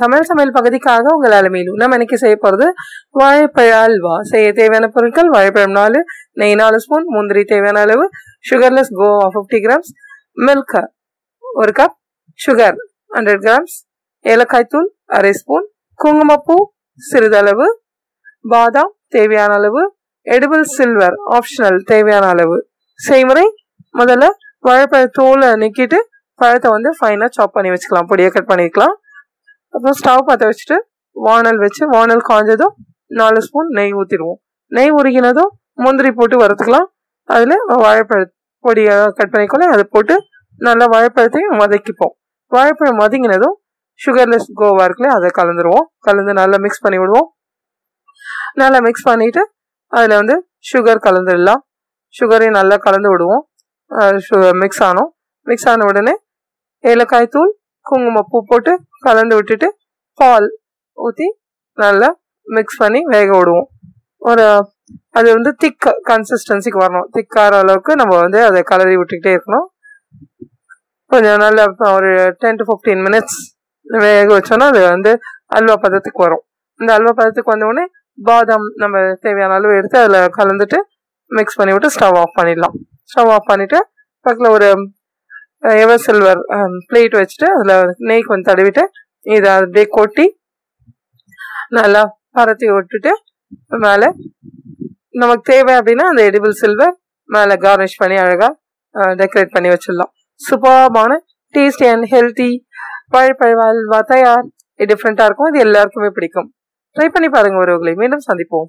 சமையல் சமையல் பகுதிக்காக உங்கள் அலமையிலும் நம்ம இன்னைக்கு செய்ய போகிறது வாழைப்பழ அல்வா செய்ய தேவையான பொருட்கள் வாழைப்பழம் நாலு நெய் நாலு ஸ்பூன் முந்திரி தேவையான அளவு sugarless khoa fifty grams milk ஒரு கப் சுகர் ஹண்ட்ரட் கிராம்ஸ் ஏலக்காய் தூள் அரை ஸ்பூன் குங்குமப்பூ சிறிதளவு பாதாம் தேவையான அளவு எடிபிள் சில்வர் ஆப்ஷனல் தேவையான அளவு. செய்முறை முதல்ல வாழைப்பழ தோலை நிற்கிட்டு பழத்தை வந்து ஃபைனாக சாப் பண்ணி வச்சுக்கலாம். பொடியை கட் பண்ணிக்கலாம். அப்புறம் ஸ்டவ் பற்ற வச்சுட்டு வானல் வச்சு வானல் காஞ்சதும் நாலு ஸ்பூன் நெய் ஊற்றிடுவோம் நெய் உருகினதும் முந்திரி போட்டு வறுத்துக்கலாம். அதில் வாழைப்பழ பொடியை கட் பண்ணிக்கொள்ள அதை போட்டு நல்லா வாழைப்பழத்தையும் வதக்கிப்போம். வாழைப்பழம் வதங்கினதும் சுகர்லெஸ் கோவா இருக்குல்ல அதை கலந்துருவோம். கலந்து நல்லா மிக்ஸ் பண்ணி விடுவோம். நல்லா மிக்ஸ் பண்ணிவிட்டு அதில் வந்து சுகர் கலந்துடலாம். சுகரையும் நல்லா கலந்து விடுவோம். மிக்ஸ் ஆனோம். மிக்ஸ் ஆன உடனே ஏலக்காய் தூள் குங்குமப்பூ போட்டு கலந்து விட்டுட்டு பால் ஊற்றி நல்லா மிக்ஸ் பண்ணி வேக விடுவோம். ஒரு அது வந்து திக் கன்சிஸ்டன்சிக்கு வரணும். திக்காகிற அளவுக்கு நம்ம வந்து அதை கலரி விட்டுக்கிட்டே இருக்கணும். கொஞ்சம் நல்ல ஒரு டென் டு ஃபிஃப்டீன் மினிட்ஸ் வேக வச்சோன்னா அது வந்து அல்வா பதத்துக்கு வரும். இந்த அல்வா பதத்துக்கு வந்தவுடனே பாதாம் நம்ம தேவையான அளவு எடுத்து அதில் கலந்துட்டு மிக்ஸ் பண்ணி விட்டு ஸ்டவ் ஆஃப் பண்ணிடலாம். ஸ்டவ் ஆஃப் பண்ணிவிட்டு பக்கத்தில் ஒரு எவர் சில்வர் பிளேட் வச்சுட்டு அதில் நெய் கொஞ்சம் தடவிட்டு இதை அப்படியே கொட்டி நல்லா பரத்தி விட்டுட்டு மேலே நமக்கு தேவை அப்படின்னா அந்த எடிபிள் சில்வர் மேலே கார்னிஷ் பண்ணி அழகாக டெக்கரேட் பண்ணி வச்சிடலாம். சூப்பர்பான டேஸ்டி அண்ட் ஹெல்த்தி பழப்பழ அல்வா தயார் டிஃப்ரெண்ட்டாக இருக்கும். இது எல்லாருக்குமே பிடிக்கும். ட்ரை பண்ணி பாருங்கள் ஒருவர்களை மீண்டும் சந்திப்போம்.